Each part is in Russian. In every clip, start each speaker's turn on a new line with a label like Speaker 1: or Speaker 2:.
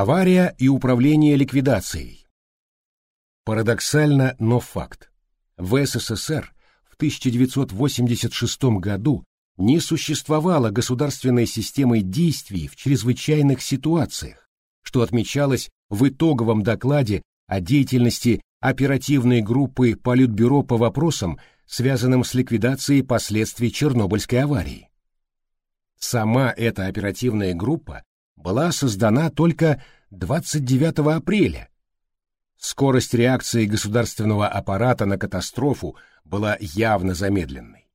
Speaker 1: Авария и управление ликвидацией. Парадоксально, но факт. В СССР в 1986 году не существовало государственной системы действий в чрезвычайных ситуациях, что отмечалось в итоговом докладе о деятельности оперативной группы Политбюро по вопросам, связанным с ликвидацией последствий Чернобыльской аварии. Сама эта оперативная группа была создана только 29 апреля. Скорость реакции государственного аппарата на катастрофу была явно замедленной.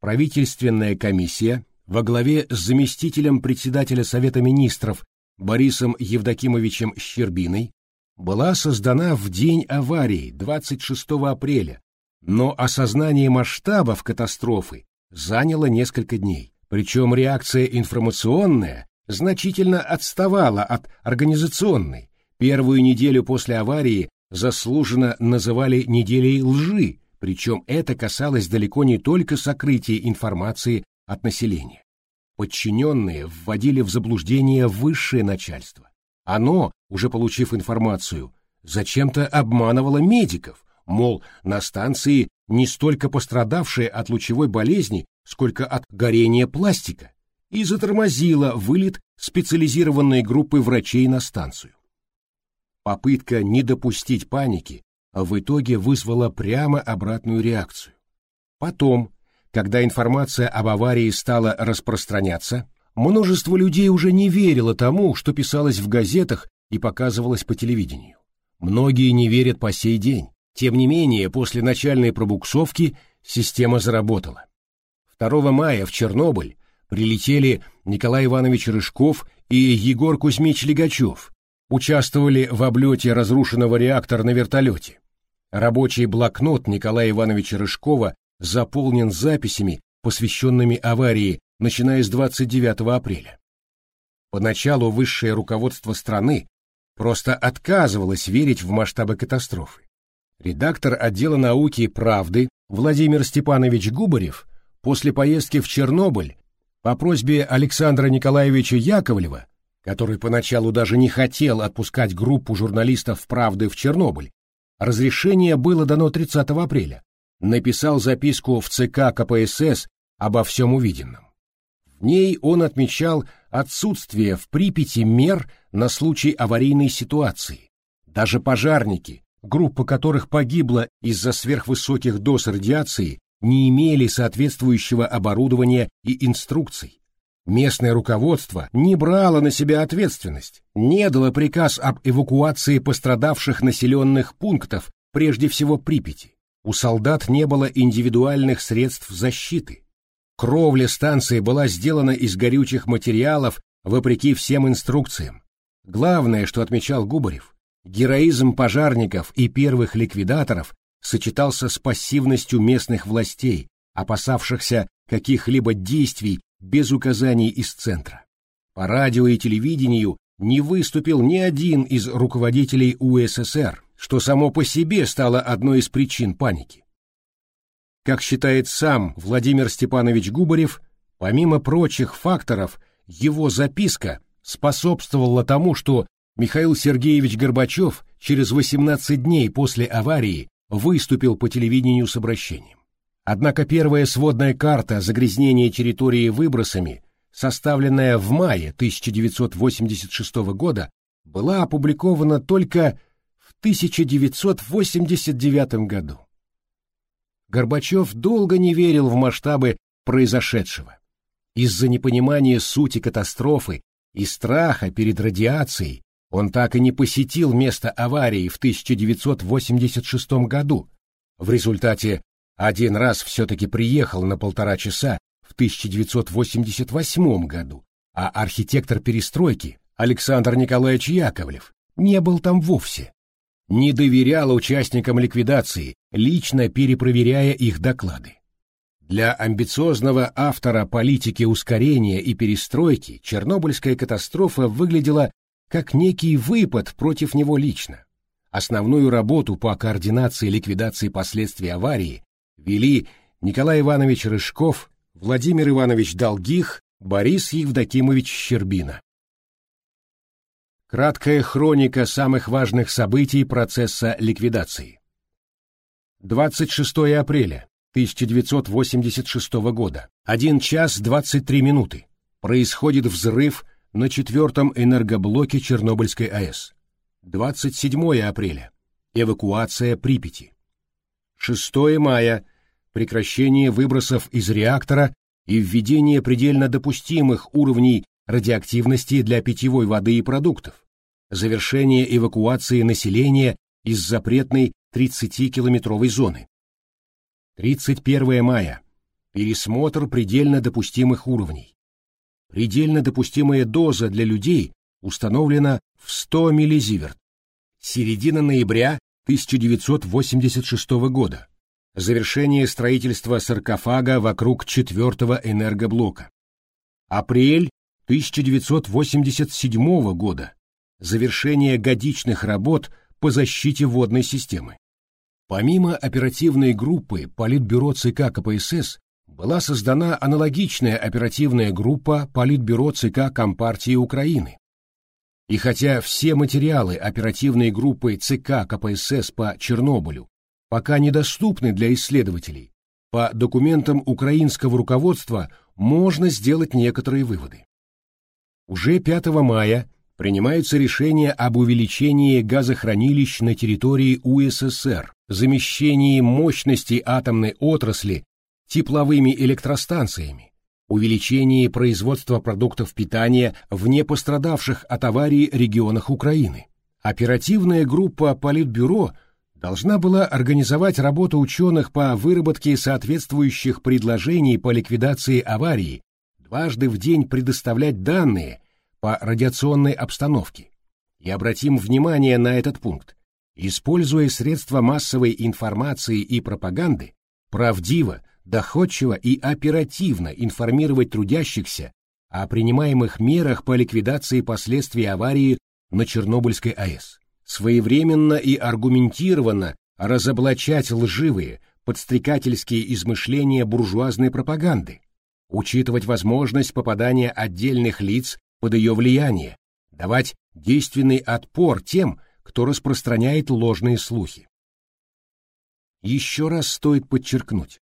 Speaker 1: Правительственная комиссия во главе с заместителем председателя Совета министров Борисом Евдокимовичем Щербиной была создана в день аварии 26 апреля, но осознание масштабов катастрофы заняло несколько дней, причем реакция информационная значительно отставала от организационной. Первую неделю после аварии заслуженно называли неделей лжи, причем это касалось далеко не только сокрытия информации от населения. Подчиненные вводили в заблуждение высшее начальство. Оно, уже получив информацию, зачем-то обманывало медиков, мол, на станции не столько пострадавшие от лучевой болезни, сколько от горения пластика, и затормозило вылет специализированной группы врачей на станцию. Попытка не допустить паники в итоге вызвала прямо обратную реакцию. Потом, когда информация об аварии стала распространяться, множество людей уже не верило тому, что писалось в газетах и показывалось по телевидению. Многие не верят по сей день. Тем не менее, после начальной пробуксовки система заработала. 2 мая в Чернобыль прилетели Николай Иванович Рыжков и Егор Кузьмич Легачев, участвовали в облете разрушенного реактора на вертолете. Рабочий блокнот Николая Ивановича Рыжкова заполнен записями, посвященными аварии, начиная с 29 апреля. Поначалу высшее руководство страны просто отказывалось верить в масштабы катастрофы. Редактор отдела науки «Правды» Владимир Степанович Губарев после поездки в Чернобыль по просьбе Александра Николаевича Яковлева, который поначалу даже не хотел отпускать группу журналистов «Правды» в Чернобыль, разрешение было дано 30 апреля, написал записку в ЦК КПСС обо всем увиденном. В ней он отмечал отсутствие в Припяти мер на случай аварийной ситуации. Даже пожарники, группа которых погибла из-за сверхвысоких доз радиации, не имели соответствующего оборудования и инструкций. Местное руководство не брало на себя ответственность, не дало приказ об эвакуации пострадавших населенных пунктов, прежде всего Припяти. У солдат не было индивидуальных средств защиты. Кровля станции была сделана из горючих материалов вопреки всем инструкциям. Главное, что отмечал Губарев, героизм пожарников и первых ликвидаторов сочетался с пассивностью местных властей, опасавшихся каких-либо действий без указаний из центра. По радио и телевидению не выступил ни один из руководителей УССР, что само по себе стало одной из причин паники. Как считает сам Владимир Степанович Губарев, помимо прочих факторов, его записка способствовала тому, что Михаил Сергеевич Горбачев через 18 дней после аварии выступил по телевидению с обращением. Однако первая сводная карта загрязнения территории выбросами, составленная в мае 1986 года, была опубликована только в 1989 году. Горбачев долго не верил в масштабы произошедшего. Из-за непонимания сути катастрофы и страха перед радиацией он так и не посетил место аварии в 1986 году. В результате один раз все-таки приехал на полтора часа в 1988 году, а архитектор перестройки Александр Николаевич Яковлев не был там вовсе. Не доверял участникам ликвидации, лично перепроверяя их доклады. Для амбициозного автора политики ускорения и перестройки Чернобыльская катастрофа выглядела как некий выпад против него лично. Основную работу по координации ликвидации последствий аварии вели Николай Иванович Рыжков, Владимир Иванович Долгих, Борис Евдокимович Щербина. Краткая хроника самых важных событий процесса ликвидации. 26 апреля 1986 года, 1 час 23 минуты. Происходит взрыв на четвертом энергоблоке Чернобыльской АЭС. 27 апреля. Эвакуация Припяти. 6 мая. Прекращение выбросов из реактора и введение предельно допустимых уровней радиоактивности для питьевой воды и продуктов. Завершение эвакуации населения из запретной 30-километровой зоны. 31 мая. Пересмотр предельно допустимых уровней. Предельно допустимая доза для людей установлена в 100 миллизиверт. Середина ноября 1986 года. Завершение строительства саркофага вокруг четвертого энергоблока. Апрель 1987 года. Завершение годичных работ по защите водной системы. Помимо оперативной группы Политбюро ЦК КПСС была создана аналогичная оперативная группа Политбюро ЦК Компартии Украины. И хотя все материалы оперативной группы ЦК КПСС по Чернобылю пока недоступны для исследователей, по документам украинского руководства можно сделать некоторые выводы. Уже 5 мая принимаются решения об увеличении газохранилищ на территории УССР, замещении мощности атомной отрасли тепловыми электростанциями, увеличении производства продуктов питания в непострадавших от аварии регионах Украины. Оперативная группа Политбюро должна была организовать работу ученых по выработке соответствующих предложений по ликвидации аварии, дважды в день предоставлять данные по радиационной обстановке. И обратим внимание на этот пункт. Используя средства массовой информации и пропаганды, правдиво, доходчиво и оперативно информировать трудящихся о принимаемых мерах по ликвидации последствий аварии на Чернобыльской АЭС. Своевременно и аргументированно разоблачать лживые, подстрекательские измышления буржуазной пропаганды, учитывать возможность попадания отдельных лиц под ее влияние, давать действенный отпор тем, кто распространяет ложные слухи. Еще раз стоит подчеркнуть.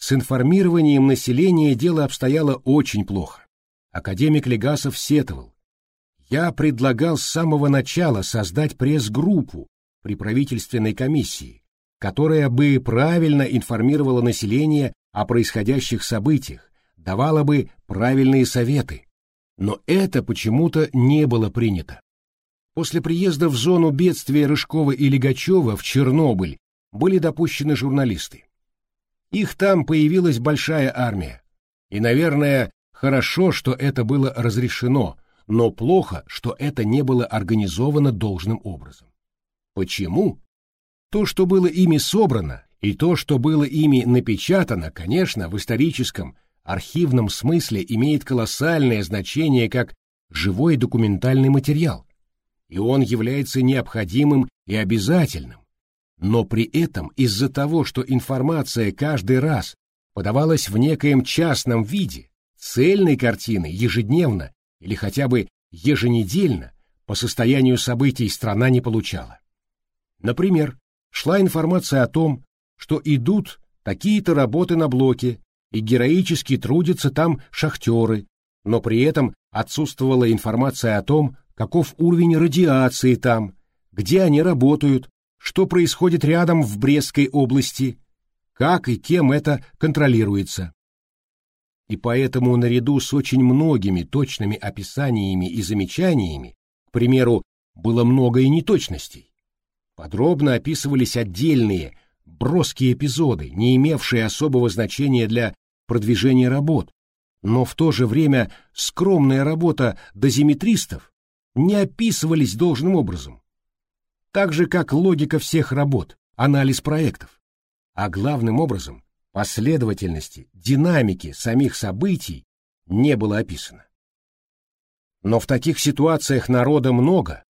Speaker 1: С информированием населения дело обстояло очень плохо. Академик Легасов сетовал. Я предлагал с самого начала создать пресс-группу при правительственной комиссии, которая бы правильно информировала население о происходящих событиях, давала бы правильные советы. Но это почему-то не было принято. После приезда в зону бедствия Рыжкова и Легачева в Чернобыль были допущены журналисты. Их там появилась большая армия. И, наверное, хорошо, что это было разрешено, но плохо, что это не было организовано должным образом. Почему? То, что было ими собрано, и то, что было ими напечатано, конечно, в историческом, архивном смысле имеет колоссальное значение как живой документальный материал, и он является необходимым и обязательным. Но при этом из-за того, что информация каждый раз подавалась в некоем частном виде, цельной картины ежедневно или хотя бы еженедельно по состоянию событий страна не получала. Например, шла информация о том, что идут такие-то работы на блоке, и героически трудятся там шахтеры, но при этом отсутствовала информация о том, каков уровень радиации там, где они работают, что происходит рядом в Брестской области, как и кем это контролируется. И поэтому наряду с очень многими точными описаниями и замечаниями, к примеру, было много и неточностей. Подробно описывались отдельные, броские эпизоды, не имевшие особого значения для продвижения работ, но в то же время скромная работа дозиметристов не описывались должным образом. Так же, как логика всех работ, анализ проектов. А главным образом, последовательности, динамики самих событий не было описано. Но в таких ситуациях народа много.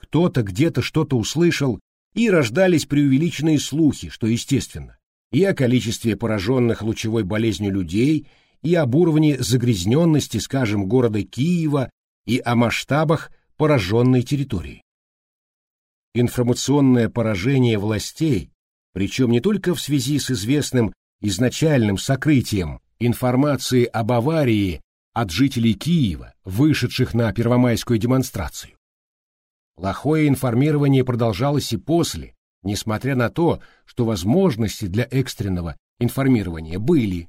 Speaker 1: Кто-то где-то что-то услышал, и рождались преувеличенные слухи, что естественно и о количестве пораженных лучевой болезнью людей, и об уровне загрязненности, скажем, города Киева, и о масштабах пораженной территории. Информационное поражение властей, причем не только в связи с известным изначальным сокрытием информации об аварии от жителей Киева, вышедших на первомайскую демонстрацию. Плохое информирование продолжалось и после, несмотря на то, что возможности для экстренного информирования были.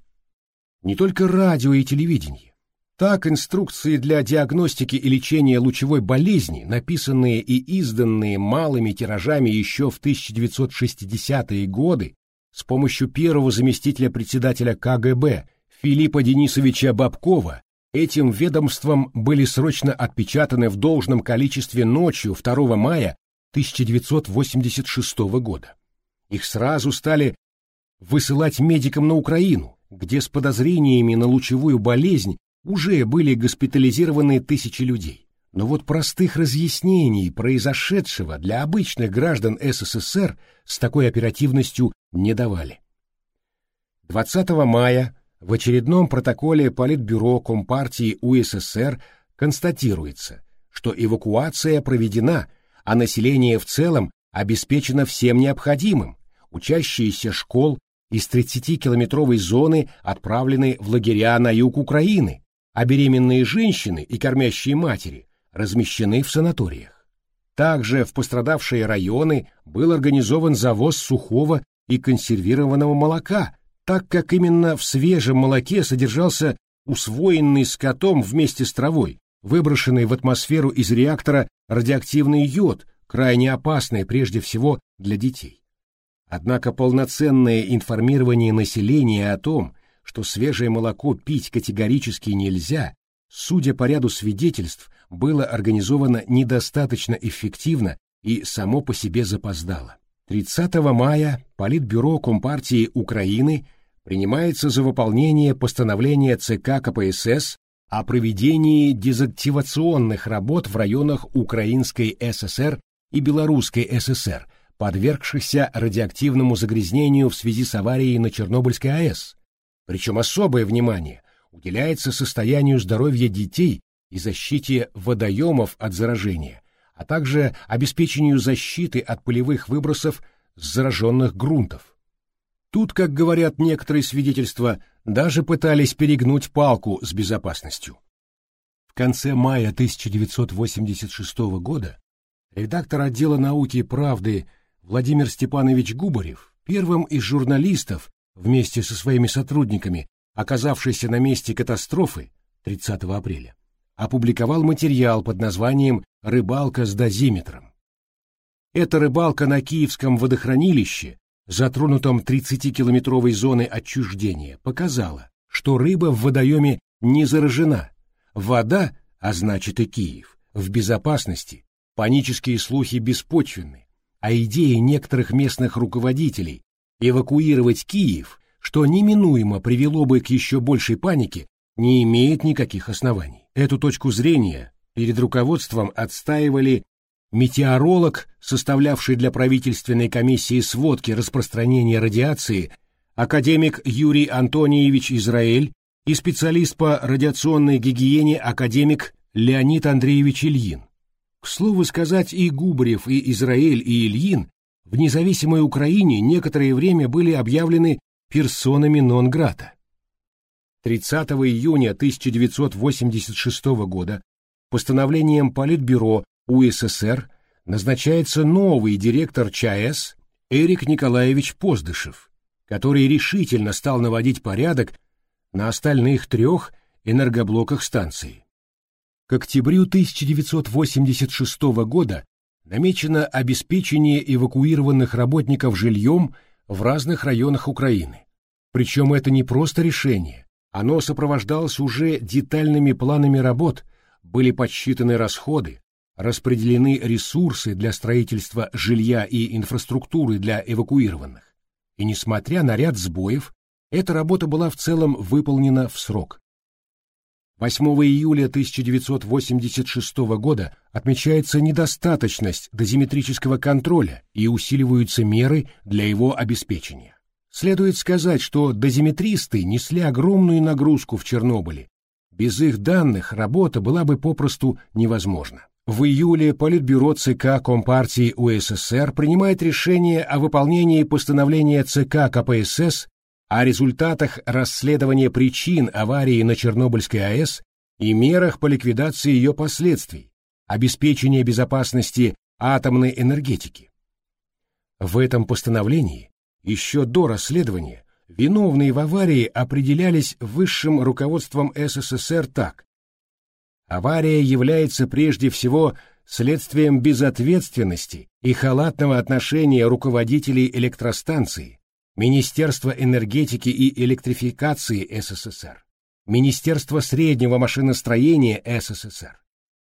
Speaker 1: Не только радио и телевидение. Так, инструкции для диагностики и лечения лучевой болезни, написанные и изданные малыми тиражами еще в 1960-е годы с помощью первого заместителя председателя КГБ Филиппа Денисовича Бабкова, этим ведомством были срочно отпечатаны в должном количестве ночью 2 мая 1986 года. Их сразу стали высылать медикам на Украину, где с подозрениями на лучевую болезнь уже были госпитализированы тысячи людей. Но вот простых разъяснений произошедшего для обычных граждан СССР с такой оперативностью не давали. 20 мая в очередном протоколе Политбюро Компартии УССР констатируется, что эвакуация проведена, а население в целом обеспечено всем необходимым, учащиеся школ из 30-километровой зоны отправлены в лагеря на юг Украины, а беременные женщины и кормящие матери размещены в санаториях. Также в пострадавшие районы был организован завоз сухого и консервированного молока, так как именно в свежем молоке содержался усвоенный скотом вместе с травой, выброшенный в атмосферу из реактора радиоактивный йод, крайне опасный прежде всего для детей. Однако полноценное информирование населения о том, что свежее молоко пить категорически нельзя, судя по ряду свидетельств, было организовано недостаточно эффективно и само по себе запоздало. 30 мая Политбюро Компартии Украины принимается за выполнение постановления ЦК КПСС о проведении дезактивационных работ в районах Украинской ССР и Белорусской ССР, подвергшихся радиоактивному загрязнению в связи с аварией на Чернобыльской АЭС, причем особое внимание уделяется состоянию здоровья детей и защите водоемов от заражения, а также обеспечению защиты от полевых выбросов с зараженных грунтов. Тут, как говорят некоторые свидетельства, даже пытались перегнуть палку с безопасностью. В конце мая 1986 года редактор отдела науки и правды Владимир Степанович Губарев первым из журналистов, вместе со своими сотрудниками, оказавшийся на месте катастрофы 30 апреля, опубликовал материал под названием «Рыбалка с дозиметром». Эта рыбалка на Киевском водохранилище, затронутом 30-километровой зоной отчуждения, показала, что рыба в водоеме не заражена. Вода, а значит и Киев, в безопасности, панические слухи беспочвенны, а идеи некоторых местных руководителей эвакуировать Киев, что неминуемо привело бы к еще большей панике, не имеет никаких оснований. Эту точку зрения перед руководством отстаивали метеоролог, составлявший для правительственной комиссии сводки распространения радиации, академик Юрий Антониевич Израиль и специалист по радиационной гигиене академик Леонид Андреевич Ильин. К слову сказать, и Губарев, и Израиль, и Ильин в независимой Украине некоторое время были объявлены персонами нон-грата. 30 июня 1986 года постановлением Политбюро УССР назначается новый директор ЧАЭС Эрик Николаевич Поздышев, который решительно стал наводить порядок на остальных трех энергоблоках станции. К октябрю 1986 года намечено обеспечение эвакуированных работников жильем в разных районах Украины. Причем это не просто решение, оно сопровождалось уже детальными планами работ, были подсчитаны расходы, распределены ресурсы для строительства жилья и инфраструктуры для эвакуированных. И несмотря на ряд сбоев, эта работа была в целом выполнена в срок. 8 июля 1986 года отмечается недостаточность дозиметрического контроля и усиливаются меры для его обеспечения. Следует сказать, что дозиметристы несли огромную нагрузку в Чернобыле. Без их данных работа была бы попросту невозможна. В июле Политбюро ЦК Компартии УССР принимает решение о выполнении постановления ЦК КПСС о результатах расследования причин аварии на Чернобыльской АЭС и мерах по ликвидации ее последствий, обеспечения безопасности атомной энергетики. В этом постановлении, еще до расследования, виновные в аварии определялись высшим руководством СССР так. Авария является прежде всего следствием безответственности и халатного отношения руководителей электростанции, Министерства энергетики и электрификации СССР, Министерства среднего машиностроения СССР,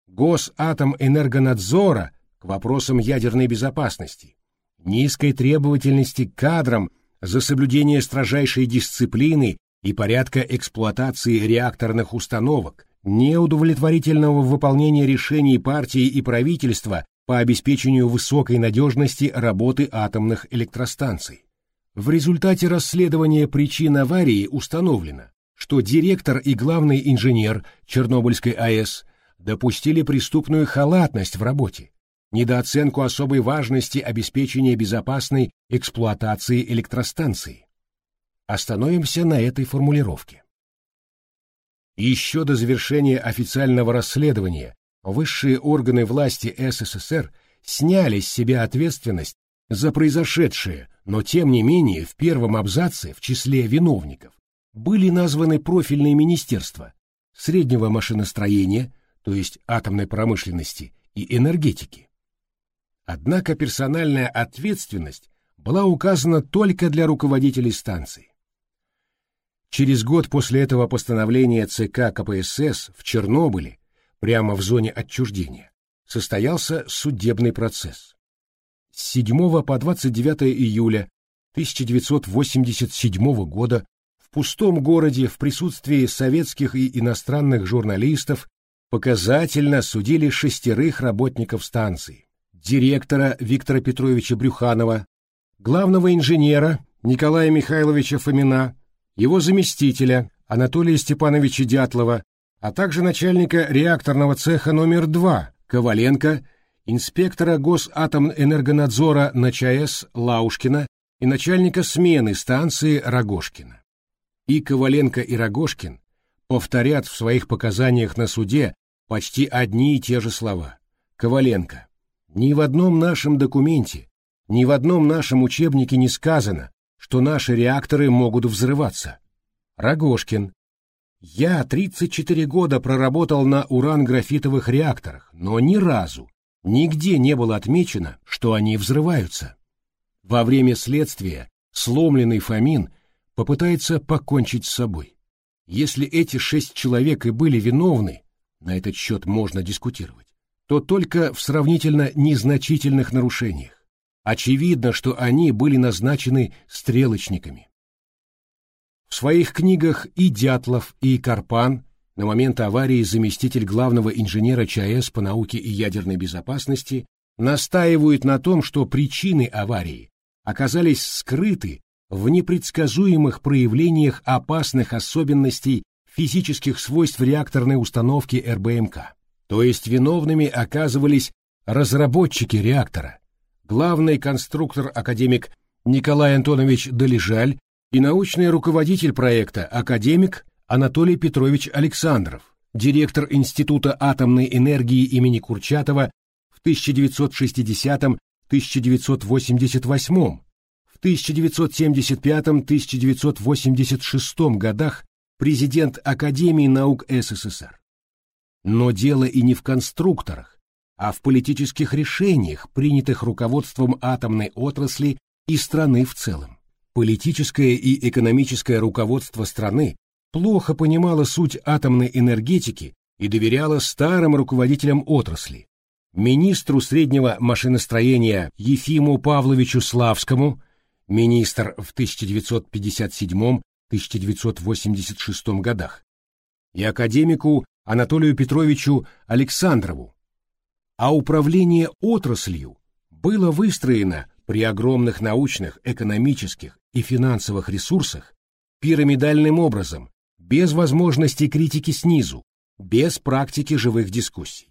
Speaker 1: Госатомэнергонадзора к вопросам ядерной безопасности, низкой требовательности к кадрам за соблюдение строжайшей дисциплины и порядка эксплуатации реакторных установок, неудовлетворительного выполнения решений партии и правительства по обеспечению высокой надежности работы атомных электростанций. В результате расследования причин аварии установлено, что директор и главный инженер Чернобыльской АЭС допустили преступную халатность в работе, недооценку особой важности обеспечения безопасной эксплуатации электростанции. Остановимся на этой формулировке. Еще до завершения официального расследования высшие органы власти СССР сняли с себя ответственность за произошедшее, но тем не менее в первом абзаце в числе виновников были названы профильные министерства среднего машиностроения, то есть атомной промышленности и энергетики. Однако персональная ответственность была указана только для руководителей станций. Через год после этого постановления ЦК КПСС в Чернобыле, прямо в зоне отчуждения, состоялся судебный процесс. С 7 по 29 июля 1987 года в пустом городе в присутствии советских и иностранных журналистов показательно судили шестерых работников станции, директора Виктора Петровича Брюханова, главного инженера Николая Михайловича Фомина, его заместителя Анатолия Степановича Дятлова, а также начальника реакторного цеха номер 2 Коваленко, инспектора Госатомэнергонадзора на ЧАЭС Лаушкина и начальника смены станции Рогошкина. И Коваленко и Рогошкин повторят в своих показаниях на суде почти одни и те же слова. Коваленко. Ни в одном нашем документе, ни в одном нашем учебнике не сказано, что наши реакторы могут взрываться. Рогошкин. Я 34 года проработал на уран-графитовых реакторах, но ни разу, нигде не было отмечено, что они взрываются. Во время следствия сломленный Фомин попытается покончить с собой. Если эти шесть человек и были виновны, на этот счет можно дискутировать, то только в сравнительно незначительных нарушениях. Очевидно, что они были назначены стрелочниками. В своих книгах и Дятлов, и Карпан, на момент аварии заместитель главного инженера ЧАЭС по науке и ядерной безопасности, настаивают на том, что причины аварии оказались скрыты в непредсказуемых проявлениях опасных особенностей физических свойств реакторной установки РБМК. То есть виновными оказывались разработчики реактора, главный конструктор академик Николай Антонович Долежаль и научный руководитель проекта академик Анатолий Петрович Александров, директор Института атомной энергии имени Курчатова в 1960-1988, в 1975-1986 годах президент Академии наук СССР. Но дело и не в конструкторах, а в политических решениях, принятых руководством атомной отрасли и страны в целом. Политическое и экономическое руководство страны плохо понимало суть атомной энергетики и доверяло старым руководителям отрасли, министру среднего машиностроения Ефиму Павловичу Славскому, министр в 1957-1986 годах, и академику Анатолию Петровичу Александрову, а управление отраслью было выстроено при огромных научных, экономических и финансовых ресурсах пирамидальным образом, без возможности критики снизу, без практики живых дискуссий.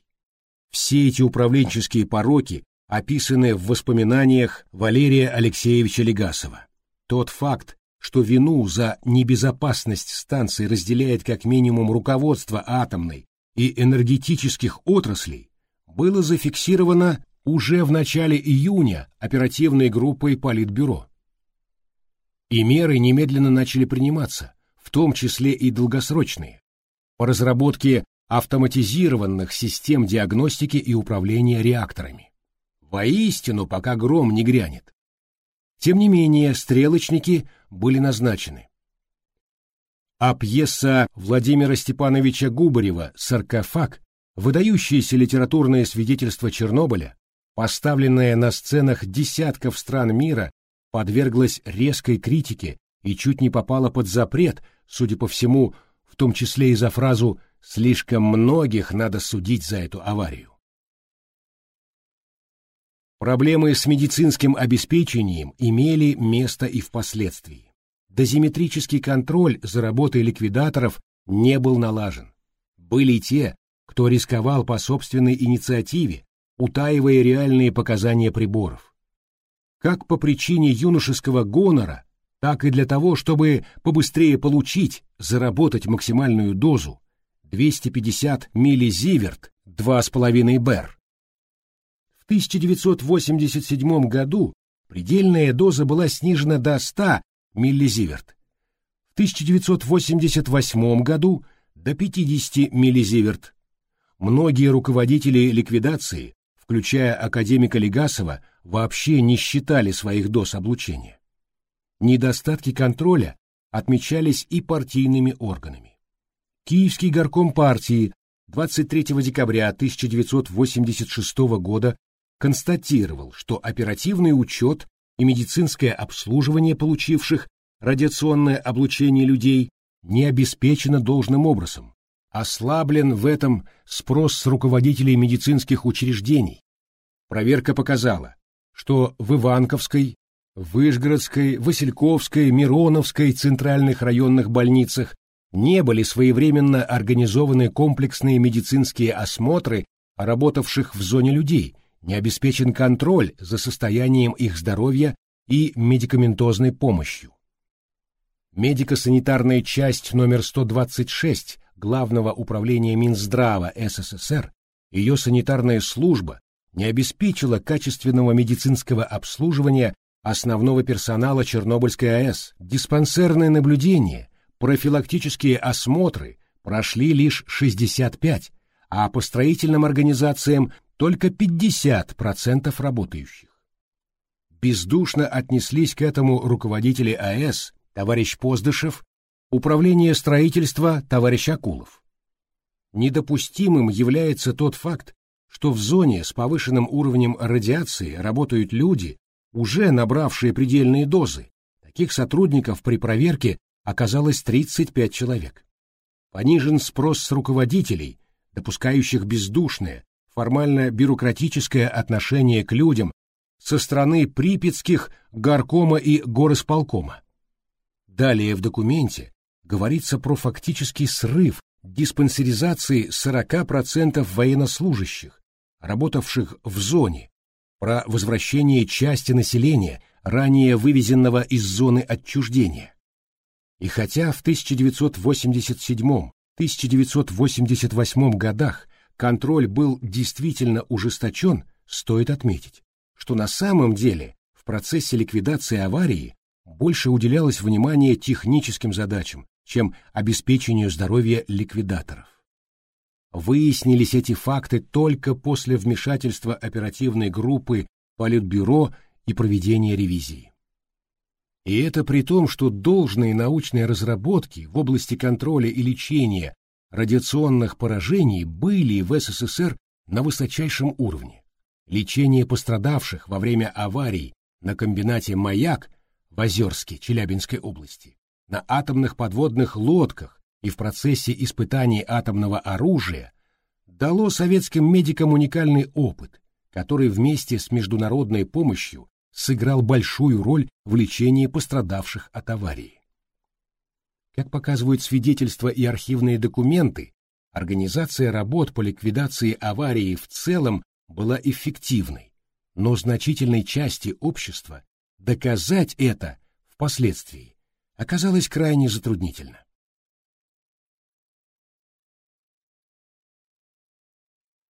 Speaker 1: Все эти управленческие пороки описаны в воспоминаниях Валерия Алексеевича Легасова. Тот факт, что вину за небезопасность станции разделяет как минимум руководство атомной и энергетических отраслей, было зафиксировано уже в начале июня оперативной группой Политбюро. И меры немедленно начали приниматься, в том числе и долгосрочные, по разработке автоматизированных систем диагностики и управления реакторами. Воистину, пока гром не грянет. Тем не менее, стрелочники были назначены. А пьеса Владимира Степановича Губарева «Саркофаг», выдающееся литературное свидетельство Чернобыля, поставленное на сценах десятков стран мира, подверглась резкой критике и чуть не попала под запрет, судя по всему, в том числе и за фразу «слишком многих надо судить за эту аварию». Проблемы с медицинским обеспечением имели место и впоследствии. Дозиметрический контроль за работой ликвидаторов не был налажен. Были те, кто рисковал по собственной инициативе, утаивая реальные показания приборов. Как по причине юношеского гонора, так и для того, чтобы побыстрее получить, заработать максимальную дозу 250 миллизиверт 2,5 бер. 1987 году предельная доза была снижена до 100 миллизиверт. В 1988 году до 50 миллизиверт. Многие руководители ликвидации, включая академика Легасова, вообще не считали своих доз облучения. Недостатки контроля отмечались и партийными органами. Киевский горком партии 23 декабря 1986 года констатировал, что оперативный учет и медицинское обслуживание получивших радиационное облучение людей не обеспечено должным образом. Ослаблен в этом спрос с руководителей медицинских учреждений. Проверка показала, что в Иванковской, Выжгородской, Васильковской, Мироновской центральных районных больницах не были своевременно организованы комплексные медицинские осмотры работавших в зоне людей – не обеспечен контроль за состоянием их здоровья и медикаментозной помощью. Медико-санитарная часть номер 126 Главного управления Минздрава СССР, ее санитарная служба не обеспечила качественного медицинского обслуживания основного персонала Чернобыльской АЭС. Диспансерное наблюдение, профилактические осмотры прошли лишь 65, а по строительным организациям только 50% работающих. Бездушно отнеслись к этому руководители АЭС, товарищ Поздышев, управление строительства, товарищ Акулов. Недопустимым является тот факт, что в зоне с повышенным уровнем радиации работают люди, уже набравшие предельные дозы. Таких сотрудников при проверке оказалось 35 человек. Понижен спрос с руководителей, допускающих бездушное, формально-бюрократическое отношение к людям со стороны припятских горкома и горосполкома. Далее в документе говорится про фактический срыв диспансеризации 40% военнослужащих, работавших в зоне, про возвращение части населения, ранее вывезенного из зоны отчуждения. И хотя в 1987-1988 годах контроль был действительно ужесточен, стоит отметить, что на самом деле в процессе ликвидации аварии больше уделялось внимание техническим задачам, чем обеспечению здоровья ликвидаторов. Выяснились эти факты только после вмешательства оперативной группы Политбюро и проведения ревизии. И это при том, что должные научные разработки в области контроля и лечения радиационных поражений были в СССР на высочайшем уровне. Лечение пострадавших во время аварий на комбинате «Маяк» в Озерске Челябинской области, на атомных подводных лодках и в процессе испытаний атомного оружия дало советским медикам уникальный опыт, который вместе с международной помощью сыграл большую роль в лечении пострадавших от аварии. Как показывают свидетельства и архивные документы, Организация работ по ликвидации аварии в целом была эффективной, но значительной части общества доказать это впоследствии оказалось крайне затруднительно.